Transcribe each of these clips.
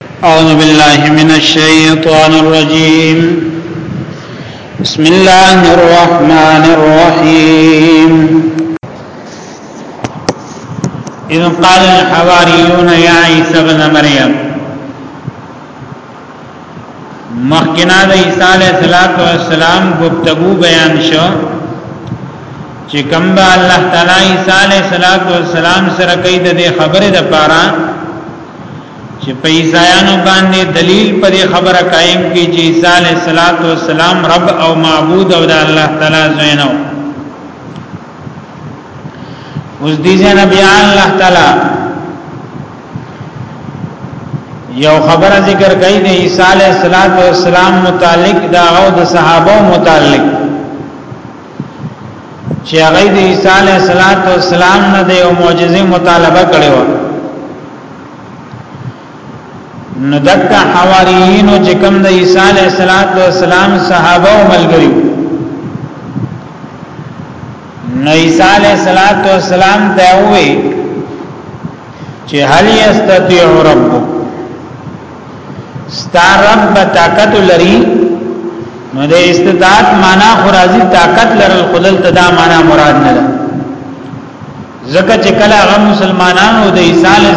اعوذ بالله من الشیطان الرجیم بسم الله الرحمن الرحیم اذ قال الحواریون یا عیسی ابن مریم مخکنا د عیسی علیہ الصلوۃ والسلام گفتگو بیان شو چې کوم به الله تعالی عیسی علیہ الصلوۃ والسلام سره کوي د خبره د پاره چې په عیسایانو باندې دلیل پر خبره قائم کی چې عیسی علیه الصلاۃ والسلام رب او معبود او د الله تعالی زینو اوس دې جنا بیا الله تعالی یو خبره ذکر کوي د عیسی علیه الصلاۃ والسلام متعلق دا او د صحابه متعلق چې هغه د عیسی علیه السلام نه د یو معجزې مطالبه کړې و نو دک حواریین او چې کوم د عیسی علیه السلام صحابه او ملګری نو عیسی علیه السلام ته وې چې هل یستطيع ربک ستا رب طاقت لري نو د استطاعت معنا خو راځي طاقت لرل خدل تدا معنا مراد نه ده ځکه چې کله هغه مسلمانانو د عیسی علیه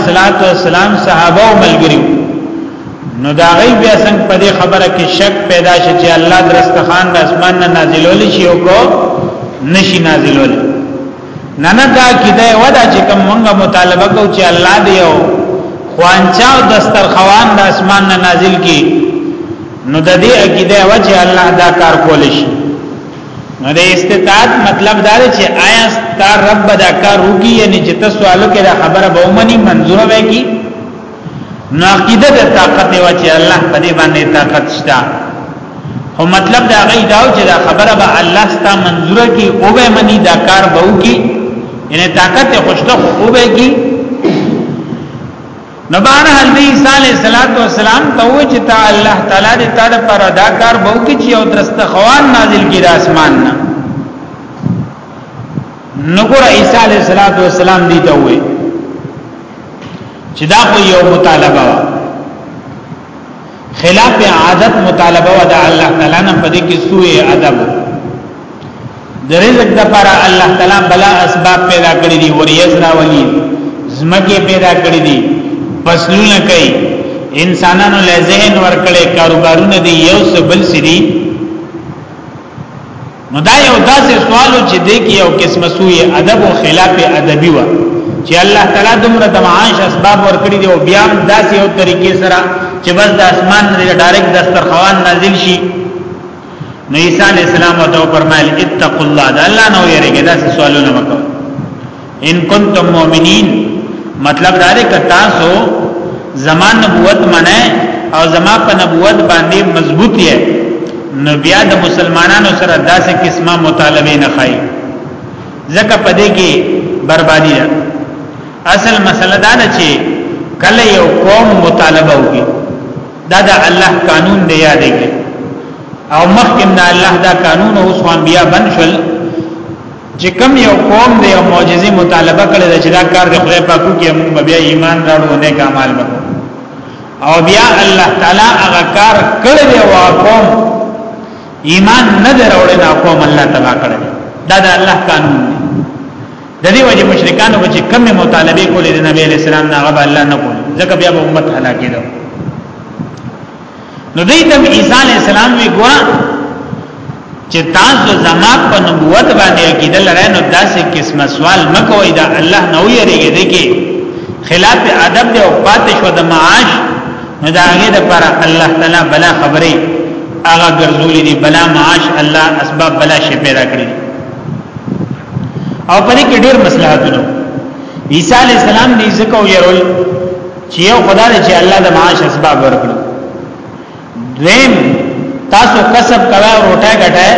السلام صحابه او ملګری نو دا غي بیا څنګه په دې خبره کې شک پیدا شي چې الله درستخان د اسمان نه نازلول شي او کو نشي نازلول نه نه دا کیده ودا چې کوم مونږه مطالبه کو چې الله دی یو خوانچا او دسترخوان د اسمان نه نازل کی نو د دې عقیده و چې الله دا کار کول شي نو د استطاعت مطلب دا دی چې آیا ستار رب دا کار وکي یعنی چې تاسو الو کې دا خبره به ومني منظور وکي نو عقیده د طاقت و چې الله په دې باندې طاقت شته او مطلب دا غي دا چې دا خبره به الله ستا منظور کی او به منی دا کار به وکي ان طاقت خوشته او به کی نو بهر حال دی عیسی علیہ الصلوۃ والسلام ته و چې تا الله تعالی دې تا د پر ادا کار به وکي چې او درسته خوان نازل کی د اسمان نه نګور عیسی علیہ الصلوۃ والسلام دی ته وې چې دا خو یو مطالبه و خلاف عادت مطالبه و د الله تعالی نه په دې کې سوء ادب د رزق لپاره الله تعالی بلا اسباب پیدا کړی دي وریز راولي زمکه پیدا کړی دي فصلونه کوي انسانانو له ذهن ورکړي کاروبارونه دي یو څه بل سړي نو دا یو داسې سوالو چې دی کې یو قسمه سوی ادب او خلاف ادبی و چې الله تعالی دومره د معاش اسباب ورکړي دی او بیا داسې یو طریقې سره چې بس د اسمان نه ډایرک دسترخوان نازل شي نو عیسی علی السلام او تو فرمایل اتقوا الله دا الله نو یریږي دا سوالونه مکو ان کنتم مؤمنین مطلب دا دی که تاسو زما نبوت منئ او زما په نبوت باندې مضبوط یې نو بیا د مسلمانانو سره داسې قسمه مطالبه نه خای ځکه پدې کې بربادي ده اصل مسله دا نه چې کله یو قوم مطالبه وکړي دا د الله قانون دی یادېږي او مخکې نه الله دا قانون او اسوان بیا بنشل چې کم یو قوم دی او معجزې مطالبه کړې ده چې دا کار د خدای پاکو کې موږ بیا ایمان راوړو نه کمال وکړو او بیا الله تعالی هغه کار کړی دی او قوم ایمان نه دروړي نه قوم الله تبا کړی دا د الله قانون دی د دې وجه مشرکانو چې کم مطالبه کولې د نبی اسلام نه هغه الله نه کول ځکه بیا به امت هلاکې ده نو دوی ته عیسی علی السلام وی ګورا چې تاسو زما په نبوت باندې عقیده لرئ نو داسې قسمه سوال مکوئ دا الله نه ویریږي دي کې خلاف ادب دی او پاتې شو د معاش نو دا هغه د پر الله تعالی بلا خبرې هغه ګرځولې دي بلا معاش الله اسباب بلا شي پیدا کړی او پدې کې ډېر مصلحتونه عیسی علی السلام دې زکو يرول چې یو خدای دی چې الله د معاش اسباب ورکړي دویم تاسو کسب کوي او روټه غټه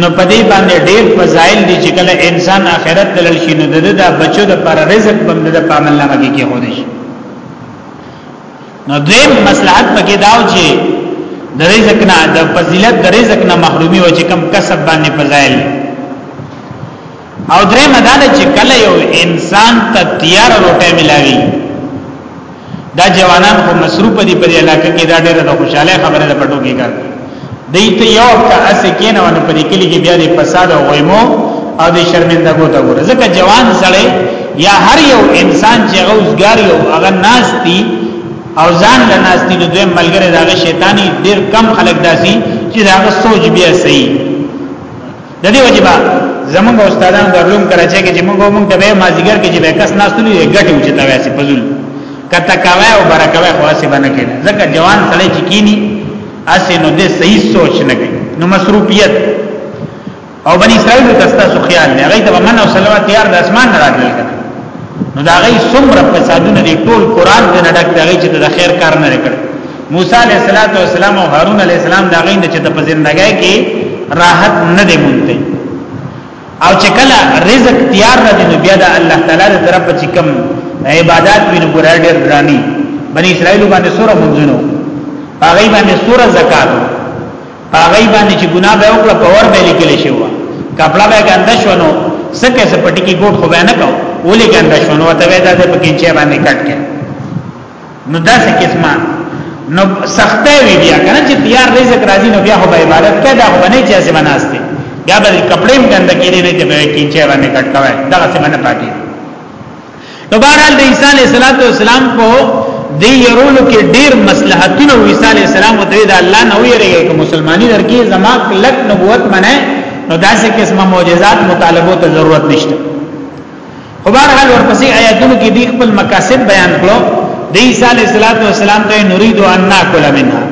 نو پدې باندې ډېر فضایل دي چې کله انسان آخرت تلل شي نو د د بچو د پر رزق بند د پامل نه مګي کې هودي شي نو دویم مصلحت پکې داو چې د رزق نه د فضیلت د رزق نه محرومي و چې کم کسب باندې فضایل او درې مدار چې کله یو انسان ته تیار روټه ملاوي دا جوانان خو مصروف دي په علاقې کې دا ډېره د خوشاله خبره ده پټو کې کار دی ته یو هفته اسې کېنه ونه پرې کلی کې بیا د فساد او غیمو او د شرمندګو ته ګوره ځکه جوان سړی یا هر یو انسان چې غوزګار یو هغه ناشتي او ځان له ناشتي د دوی ملګری دغه شیطانی ډېر کم خلک داسي چې داغه سوچ بیا صحیح د دې وجه با زمونږ استادان د علوم کراچۍ کې چې موږ موږ ته به مازیګر کې چې به کس ناستلی یې ګټي چې تا واسي فزول کته کاوه او برکاوه خاصه باندې کې ځکه جوان سړی چې کینی اسې نو دې صحیح سوچ نه کوي نو مصروفیت او بنی اسرائیل ته تاسو خیال نه هغه ته من او صلوات یار د اسمان نه راغلی کړه نو دا غي څومره فسادونه دي ټول قران دې نه ډک دی چې د خیر کار نه کړ موسی علیہ الصلوۃ والسلام او هارون علیہ السلام دا غین چې د پزندګۍ کې راحت نه دی مونته او چې کله رزق تیار نه دی نو بیا د الله تعالی تر طرف چې کوم عبادت وینو ګرار ډیر درانی بنی اسرائیل باندې سوره منځونو هغه باندې سوره زکات هغه باندې چې ګناه به وکړه په ور به لیکل شي وا کپڑا به ګنده شونو سکه سپټی کې ګوټ خو به نه کو ولې ګنده شونو ته وې دا په کې چې باندې کټ کې نو داسې قسمه نو سخته وی بیا کنه چې تیار رزق راځي نو بیا خو به عبادت کوي دا خو نه چې ځما ناشته بیا به کپڑے هم ګنده کړي نه چې به کینچه باندې کټ کوي دا څه باندې پاتې نو بهرحال د عیسی علیه السلام په دی يرولو کې ډیر مصلحتونه او عیسی علیه السلام ته د الله نه ویریږي چې مسلمانۍ درکې زما کلک نبوت منه نو داسې قسمه معجزات مطالبه ته ضرورت نشته خو بهر حال ورپسې آیاتونو کې دی خپل مقاصد بیان کړو د عیسی علیه السلام ته نريد ان ناکل منها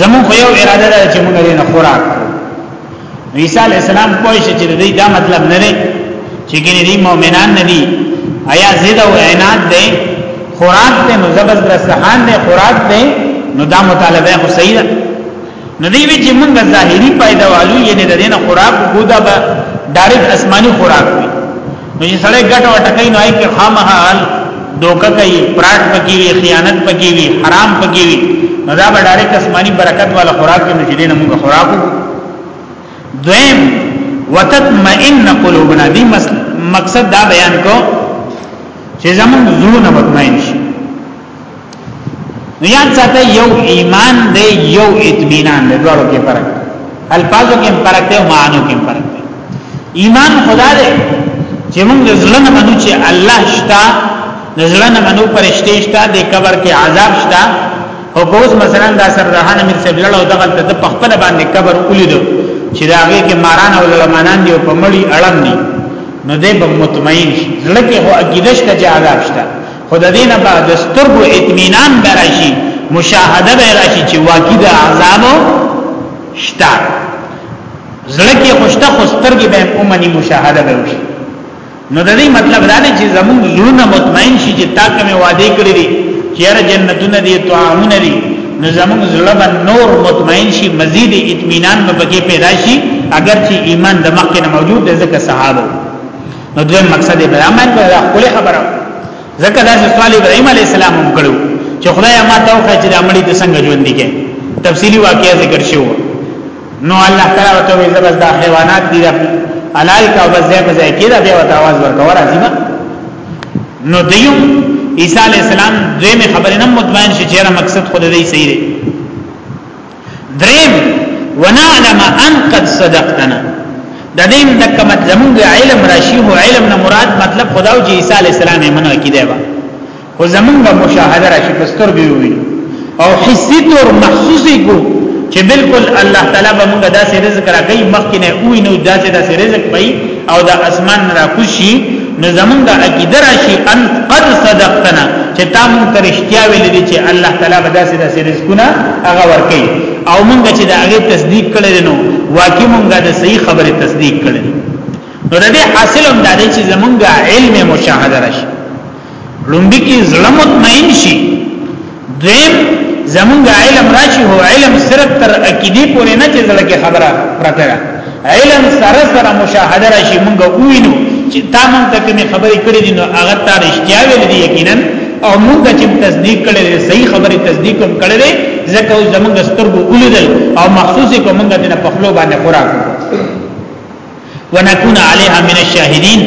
زمو خو یو اراده ده چې موږ نه خوراک عیسی علیه السلام کوی چې د دې دا مطلب نه لري چې ګینه دي مؤمنان نه دي آیا زید او عینات دي خوراک ته نو زبردست خان دي خوراک دي نو دا مطالبه خو صحیح ده نو دی وی چې موږ ظاهری پیدا والو یعنی د دینه خوراک بودا به ډایرک آسمانی خوراک وي نو چې سړی ګټ وټکای نو ایک خامها دوکه کوي پراټ پکې وي خیانت پکې وي حرام پکې وي نو دا به ډایرک آسمانی برکت والا خوراک کې چې دینه موږ خوراک دویم وتطمئن قلوبنا دی مقصد دا بیان کو چې زمون زړه مطمئن شي نو یاد ساته یو ایمان دی یو اطمینان دی دوارو کې فرق الفاظو کې فرق دی او معنو کې فرق دی ایمان خدا دی چې موږ ځلن منو چې الله شتا ځلن منو پرشته شتا د قبر کې عذاب شتا او کوز مثلا دا سر رحان امیر صاحب لړو دغه ته په خپل باندې قبر ولید چې دا هغه کې ماران او لمانان دی په مړی اړم دي نو دې په مطمئن شي ځلکه هو عقیدش ته عذاب شتا خو د دې نه به د سترګو اطمینان به راشي مشاهده به راشي چې واقعي د عذاب شته زړه کې خوشته خو سترګې به اومني مشاهده به وشي نو د دې مطلب دا دی چې زموږ زړونه مطمئن شي چې تا کومه وعده کړې دي چې را جنتونه دي طعامونه دي نو زموږ زړه به نور مطمئن شي مزید اطمینان به پکې پیدا شي اگر چې ایمان د مخکې نه موجود دی ځکه صحابه نو دویم مقصد ابراهیم باندې دا خپل خبره ځکه دا چې سوال ابراهیم علی السلام هم کړو چې خدای ما ته وخت چې د عملی د څنګه ژوند دي تفصیلی واقعیا ذکر شو نو الله تعالی وته وی زبر دا حیوانات دي حلال کا بس ځای په ځای کې دا بیا وته आवाज ورکو راځي ما نو دیو عیسی علی السلام دوی می خبرې نه مطمئن شي چې مقصد خود دې صحیح دی دریم ونعلم ان قد صدقتنا د دې د کوم زمونږ علم راشي هو علم نه مراد مطلب خدا او عیسی علی السلام یې منو کیده با خو زمونږ مشاهده راشي پستر به وي او حسي تور محسوسي کو چې بالکل الله تعالی به موږ داسې رزق راکړي مخکې نه وي نو داسې داسې رزق پي او د اسمان را کوشي نو زمونږ عقیده راشي ان قد صدقتنا چې تا مونږ ته رښتیا ویل دي چې الله تعالی به داسې داسې رزقونه هغه ورکړي او مونږ چې دا هغه تصدیق کړل نو واقعي مونږ د صحیح خبره تصدیق کړل نو د دې حاصل هم دا دی چې زمونږ علم مشاهده راشي لومبي کې ظلم مطمئن شي دویم زمونږ علم راشي هو علم صرف تر عقیده پورې نه چې زړه کې خبره پرته ده علم سره سره مشاهده راشي مونږ وینو چې تا مونږ ته کومې خبرې کړې دي نو هغه تا رښتیا ویل دي یقینا او مونږ چې تصدیق کړې دي صحیح خبرې تصدیق هم کړې دي ځکه زمونږ سترګو ولیدل او مخصوصي کومه ته په خپل باندې خوراک ونكون عليها من الشاهدين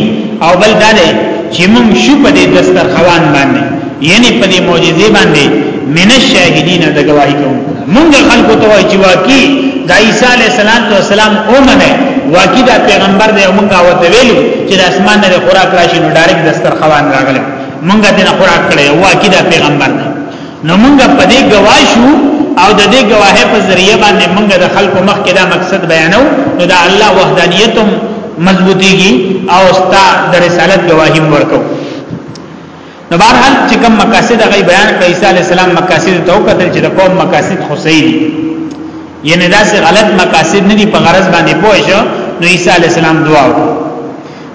او بل دا دی چې موږ شو په دې دسترخوان باندې یعنی په دې معجزې باندې من الشاهدین د گواہی کوونکو موږ خلکو ته وایي چې واقعي د عیسی علی السلام اومنه واقعي دا پیغمبر دی موږ ورته ویلو چې د اسمان نه خوراک راشي نو ډایرک دسترخوان راغلی موږ دې نه خوراک کړی واقعي دا پیغمبر دی نو موږ په دې گواه شو او د دې گواهه په ذریعہ باندې موږ د خلکو مخ کې دا مقصد بیانو نو دا الله وحدانیت مضبوطیږي او ستا د رسالت گواهی ورکو نو بهرحال چې کوم مقاصد غي بیان کړ عیسی علی السلام مقاصد ته وکتل چې د قوم مقاصد خو صحیح دي یعنی دا سه غلط مقاصد نه دي په غرض باندې پوه شو نو عیسی علی السلام دعا وکړه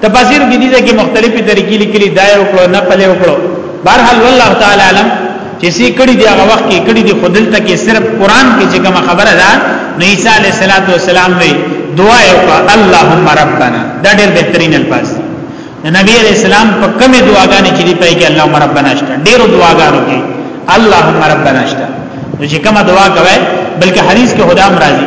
تفاسیر کې دي چې مختلفې طریقې لیکلي دا یو کړو نه پلي وکړو بهرحال والله تعالی علم چې سې کړي دی هغه وخت کې کړي دی خودل ته کې صرف قران کې چې کوم خبره ده نو عیسی علی السلام وی دعا یو کا اللهم ربنا دا ډېر بهترین الفاظ نبی علیہ السلام په کومه دعاګانې چې دی پای کې اللهم ربنا شته ډېرو دعاګانو کې اللهم ربنا شته چې کومه دعا کوي بلکې حدیث کې خدام راځي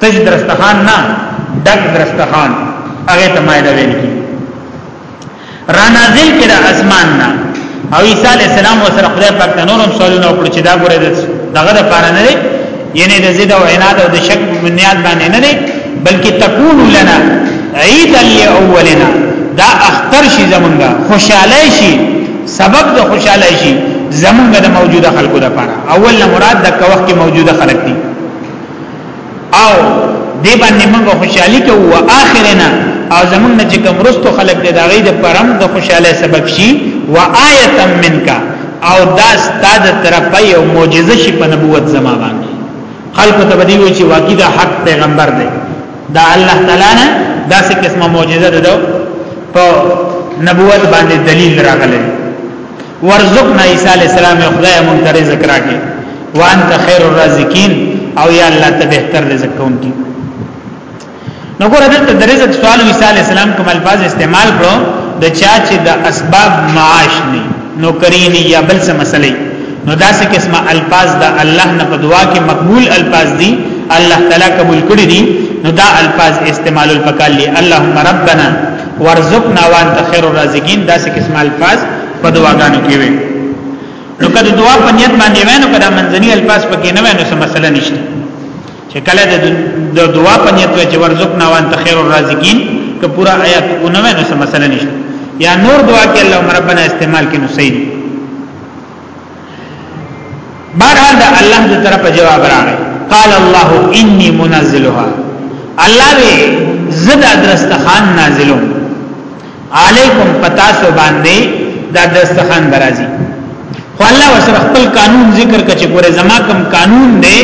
تش درستخان نه ډک درستخان هغه ته مایده ویل کی را نازل کړه اسمان نه او عیسی علی السلام وسره خدای پاک ته نورم سوالونه وکړي چې دا ګوره دغه د پاره نه دی یعنی د زید او عناد او د شک بنیاد باندې نه دی بلکې تکون لنا عید الاولنا دا اختر شي زمونږه خوشاله شي سبب د خوشاله شي زمونږه د موجوده خلکو لپاره اول نه مراد د کوخ کې موجوده خلک دي او دی باندې موږ خوشحالي کوو اخرنا او زمونږ نه چې کوم رستو خلق دې دا غي د پرم د خوشاله سبب شي و آیه منک او دا ستاد طرفه یو معجزه شي په نبوت زما باندې خلق ته بدی وی چې واقعي دا حق پیغمبر دی دا الله تعالی نه داسې قسمه معجزه ده په نبوت باندې دلیل راغلی ورزقنا عیسی علی السلام خدای مونږ ته رزق راکې وانت خیر الرازقین او یا الله ته بهتر رزق کوونکی نو ګور دلته د رزق سوال عیسی علی السلام کوم الفاظ استعمال کړو د چا چې د اسباب معاش نه نو کرینی یا بل څه مسلې نو داسې قسمه الفاظ د الله نه په دعا کې مقبول الفاظ دي الله تعالی قبول کړی دي نو دا الفاظ استعمال الفقال لي اللهم ربنا ورزقنا وانت خير الرازقين داسې قسم الفاظ په دعاګانو کې وي نو کله دعا په نیت باندې وینو کله منځنی الفاظ پکې نه وینو څه مسله نشته چې کله د دعا په نیت وي چې ورزقنا وانت خير الرازقين که پورا آیات نه وینو څه مسله نشته یا نور دعا کې اللهم ربنا استعمال کې نو صحیح بهرحال د الله د طرف جواب راغی قال الله انی منزلها الله وی زد درستخان نازلو علیکم پتا سو باندې دا درستخان درازي خو الله وسره خپل قانون ذکر کچ ګوره زما کم قانون دی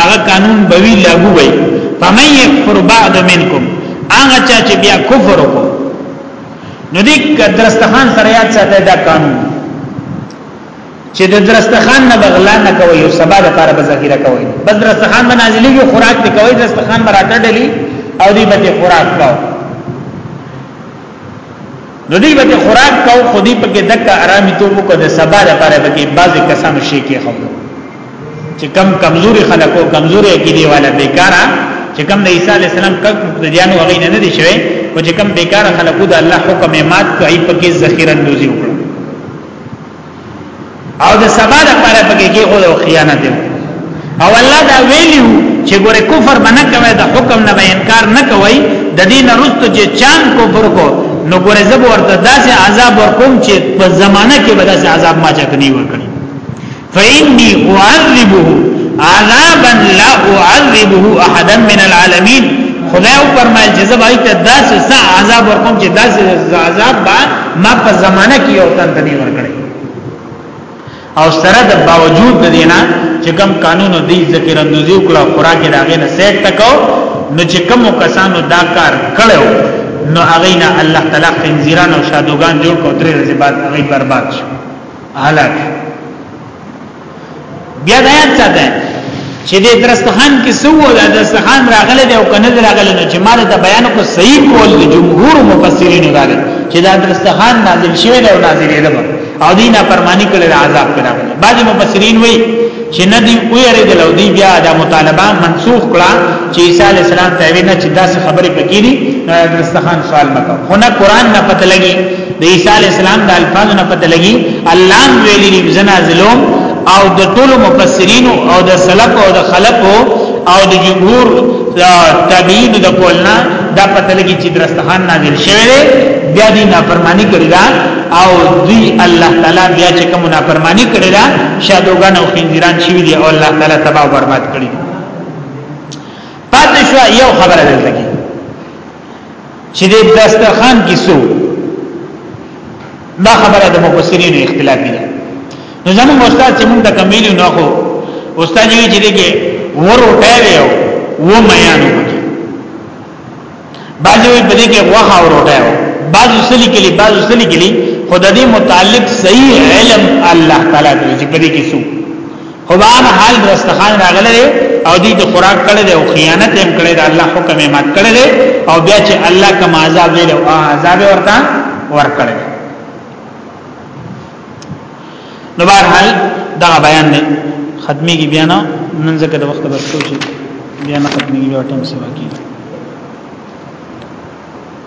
هغه قانون بوي لاګو وي فمن يكفر بعد منكم هغه چا چې بیا کفر وکړو نو دې درستخان سره یاد ساته دا قانون چې د درستخان نه بغلا نه کوي او سبا د پاره به ذخیره کوي بس درستخان به نازلېږي خوراک به کوي درستخان به راټه ډلي او دې به خوراک کاو نو دې به خوراک کاو خو دې په کې دک آرامي توپ کو د سبا د پاره به کې بعضي کسانو شي کې خو چې کم کمزوري خلکو کمزوري عقیده والا بیکارا چې کم د عیسی علی السلام کک مقتدیانو هغه نه دي شوی او چې کم بیکارا خلکو د الله حکم مات کوي په کې ذخیره دوزي وکړي او د سبا د پاره پکې کې خو د خیانت او الله دا ویلو چې ګوره کفر باندې کوي د حکم نه به انکار نه کوي د دین رستو چې چان کفر کو نو ګوره زب ورته داسې عذاب ورکوم چې په زمانہ کې به داسې عذاب ما چکنی ورکړي فإني أعذبه عذابا لا أعذبه أحدا من العالمين خدای او فرمایل چې زه باید داسې سا عذاب ورکوم چې داسې عذاب با ما په زمانہ کې یو تن نه ورکړي او سره د باوجود د دینه چې کم قانون دی ذکر اندوزی کړه خوراک راغې نه سیټ تکو نو چې کم کسانو دا کار کړو نو هغه نه الله تعالی خنزیران او شادوغان جوړ کو درې ورځې بعد هغه برباد شو هلاک بیا دا یاد ساته چې د درستخان کې سو د درستخان راغله دی او کنه راغله نو چې مال ته بیان کو صحیح کول د جمهور مفسرین راغله چې دا درستخان نازل شوی دی او نازل دی او دینه پرمانی کړي عذاب کړه بعضی مفسرین وایي چې نه دی ویری د لودی بیا د مطالبه منسوخ کړه چې عیسی علی السلام ته وینا چې دا څه خبره پکې دي نو درستخان سوال مکو خو نه قران نه پته لګي د عیسی علی السلام د الفاظو نه پته لګي الله ویلي دي زنازلوم او د ټول مفسرین او د سلف او د خلف او د جمهور تابعین د قولنا دا پته لګي چې درستخان نازل شوی دی بیا دې نافرمانی کړی دا او دی الله تعالی بیا چې کوم نافرمانی کړی دا شادوغان او خنزیران شوی دی او الله تعالی تباہ او برباد کړی پاتې شو یو خبره دلته چې د دسترخوان کې سو دا خبره د مفسرینو اختلاف دي نو زموږ استاد چې موږ د کمیلو نه خو استاد یې چې دغه ورو ټایو و میانو پکې بعضی په دې کې وخا ورو ټایو بعضی سلی کلی بعضی سلی کلی خدای دې متعلق صحیح علم الله تعالی دې چې په دې کې سو خو بهر حال درستخان راغله دی او دی ته خوراک کړی دی او خیانت هم کړی دی الله حکم یې مات کړی دی او بیا چې الله کوم عذاب ویل او عذاب ورته ورکړی نو بهر حال دا بیان دی ختمي کی بیا نه نن ځکه د وخت بس شو چې بیا نه ختمي کی بیا ټیم سیوا کیږي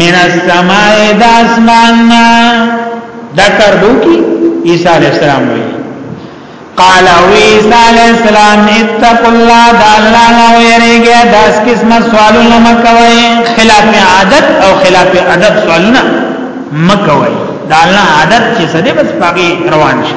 من السماء د اسمان نه دا کار وکي عيسى عليه السلام وي قال عيسى عليه السلام اتقوا الله د الله نه ويریږي دا اس قسمه سوالونه مکوي خلاف عادت او خلاف ادب سوالونه مکوي دا الله عادت چې سده بس باقي روان شي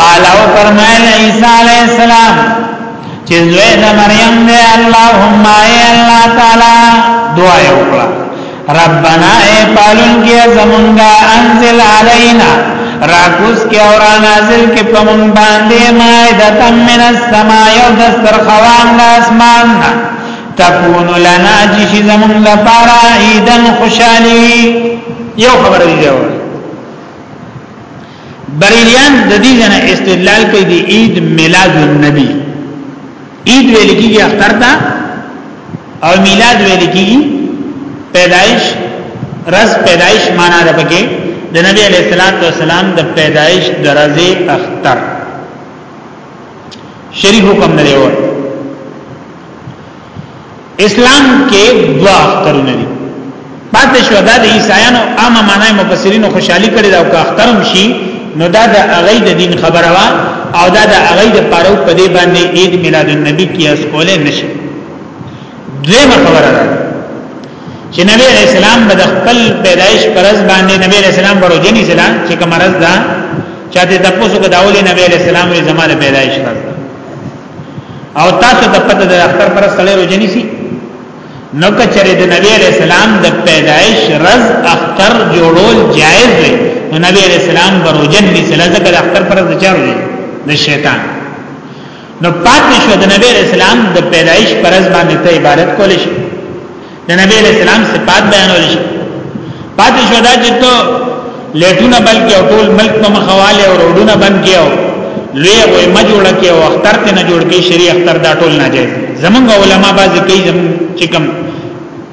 قال او فرمایل عیسی علی السلام چې زوی د مریم دی اللهم ای الله تعالی دعا یې وکړه ربنا ای پالون کې زمونږه انزل علینا راکوس کې او را نازل کې په مونږ باندې مائده من السماء یو دستر خوان د اسمان نه تكون لنا جشي زمون لپاره عیدن خوشالي یو خبر دی بریلیان د دې جنا استدلال کوي د عید میلاد النبی عید ویل کیږي اختر ته او میلاد ویل کیږي پیدایش رز پیدایش معنا ده پکې د نبی علیہ الصلوۃ والسلام د پیدایش درزه اختر شریح حکم نه دی ور اسلام کې دوا اخترونه دي پاتې شو دا د عیسایانو عامه معنی مفسرین خوشحالي کړي دا او که اخترم شي نو دا د هغه د دین خبره وا او دا د هغه د پاره په دې باندې عید میلاد النبی کې اس کوله نشي دیمه خبره ده چې نبی اسلام د خپل پیدایش پرز باندې نبی اسلام بروجنی سره چې کوم مرز ده چاته تاسو کو داولې نبی اسلام یې زماره پیدایش راځي او تاسو ته پته د اختر پر سره روزه نیسی نو کچره د نبی علیہ السلام د پیدایش رز اختر جوړول جایز دی نو نبی علیہ السلام بروجن می سره ځکه د اختر پر ځچار دی د شیطان نو پاتې شو د نبی علیہ السلام د پیدایش پر ځ باندې ته عبادت کول شي د نبی علیہ السلام صفات بیانول شي پاتې شو دا چې ته لټونه بلکې او ټول ملک په مخواله او روډونه بند کیو لوی وای ما جوړ کې او اختر ته نه جوړ کې شری اختر دا ټول ناجایز زمونږ علما بعضی کوي زمون چې کوم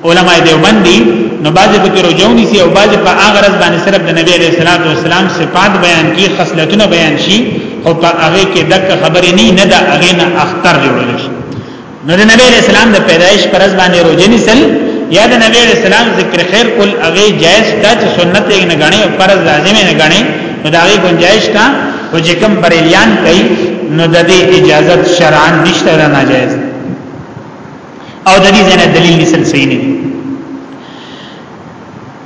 علما دیوبند دي نو بعضی په کېرو جونی سي او بعضی په هغه رز باندې صرف د نبی عليه الصلاه والسلام صفات بیان کی خصلتونه بیان شي او په هغه کې دک خبرې نه نه دا هغه نه اختر جوړول شي نو د نبی اسلام د پیدایش پر ځ باندې روزه نیسل یا د نبی اسلام ذکر خیر کول هغه جائز ده چې سنت یې نه غني او فرض لازم نه غني نو دا غي گنجائش تا او چې کوم بریلیان کوي نو د دې اجازه شرعاً نشته دا ناجائز او د دې ځنه دلیل نسل صحیح نه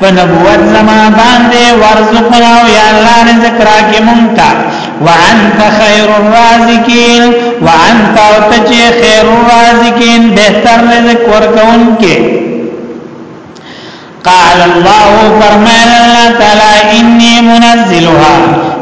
په نبوت زما باندې ورزقنا او یا الله رزق راکې مونږ ته وانت خیر الرازقین وانت او ته چې خیر الرازقین بهتر رزق ورکون کې قال الله فرمائے اللہ تعالی انی منزلها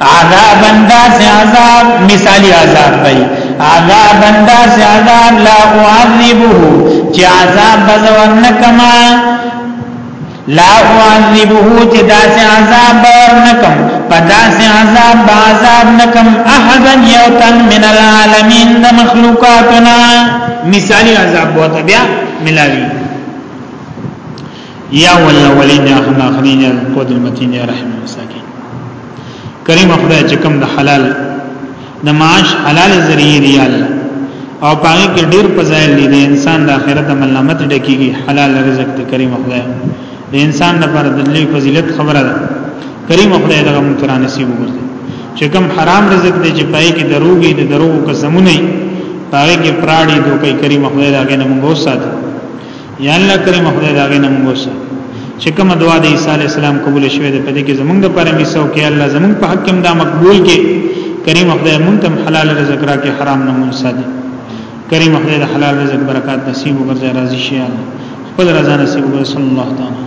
عذاب انداز عذاب مثالی عذاب بھئی عذاب انداز عذاب لا اعذبه چه عذاب بزور نکما لا اعذبه چه داس عذاب بور نکم پداس عذاب بعذاب نکم احدا یوتن من العالمین دا مخلوقاتنا مثالی عذاب بوتا بیا ملاوی یا ولولین یا هم اخرین یا قد المتین یا رحم المساکین کریم خدای چې کوم د حلال د معاش حلال ذریعہ دی الله او پاره کې ډیر فضایل دي د انسان د آخرت ملامت ډکیږي حلال رزق ته کریم خدای د انسان لپاره د لوی فضیلت خبره ده کریم خدای دغه مونږ را نصیب وګرځي چې کوم حرام رزق دی چې پای کې دروغي د دروغو قسمونه پاره کې پراړي دوی کریم خدای دغه نه مونږ وساتي یا الله کریم خدای دا غنه موږ وسه چې کومه دعا د عیسی علی السلام قبول شوه د پدې کې زمونږ د پاره می سو کې الله زمونږ په حق کې دا مقبول کې کریم خدای مونږ ته حلال رزق راکې حرام نه مونږ ساده کریم خدای د حلال رزق برکات نصیب وګرځي راضي شي الله خپل رضا نصیب وګرځي صلی الله تعالی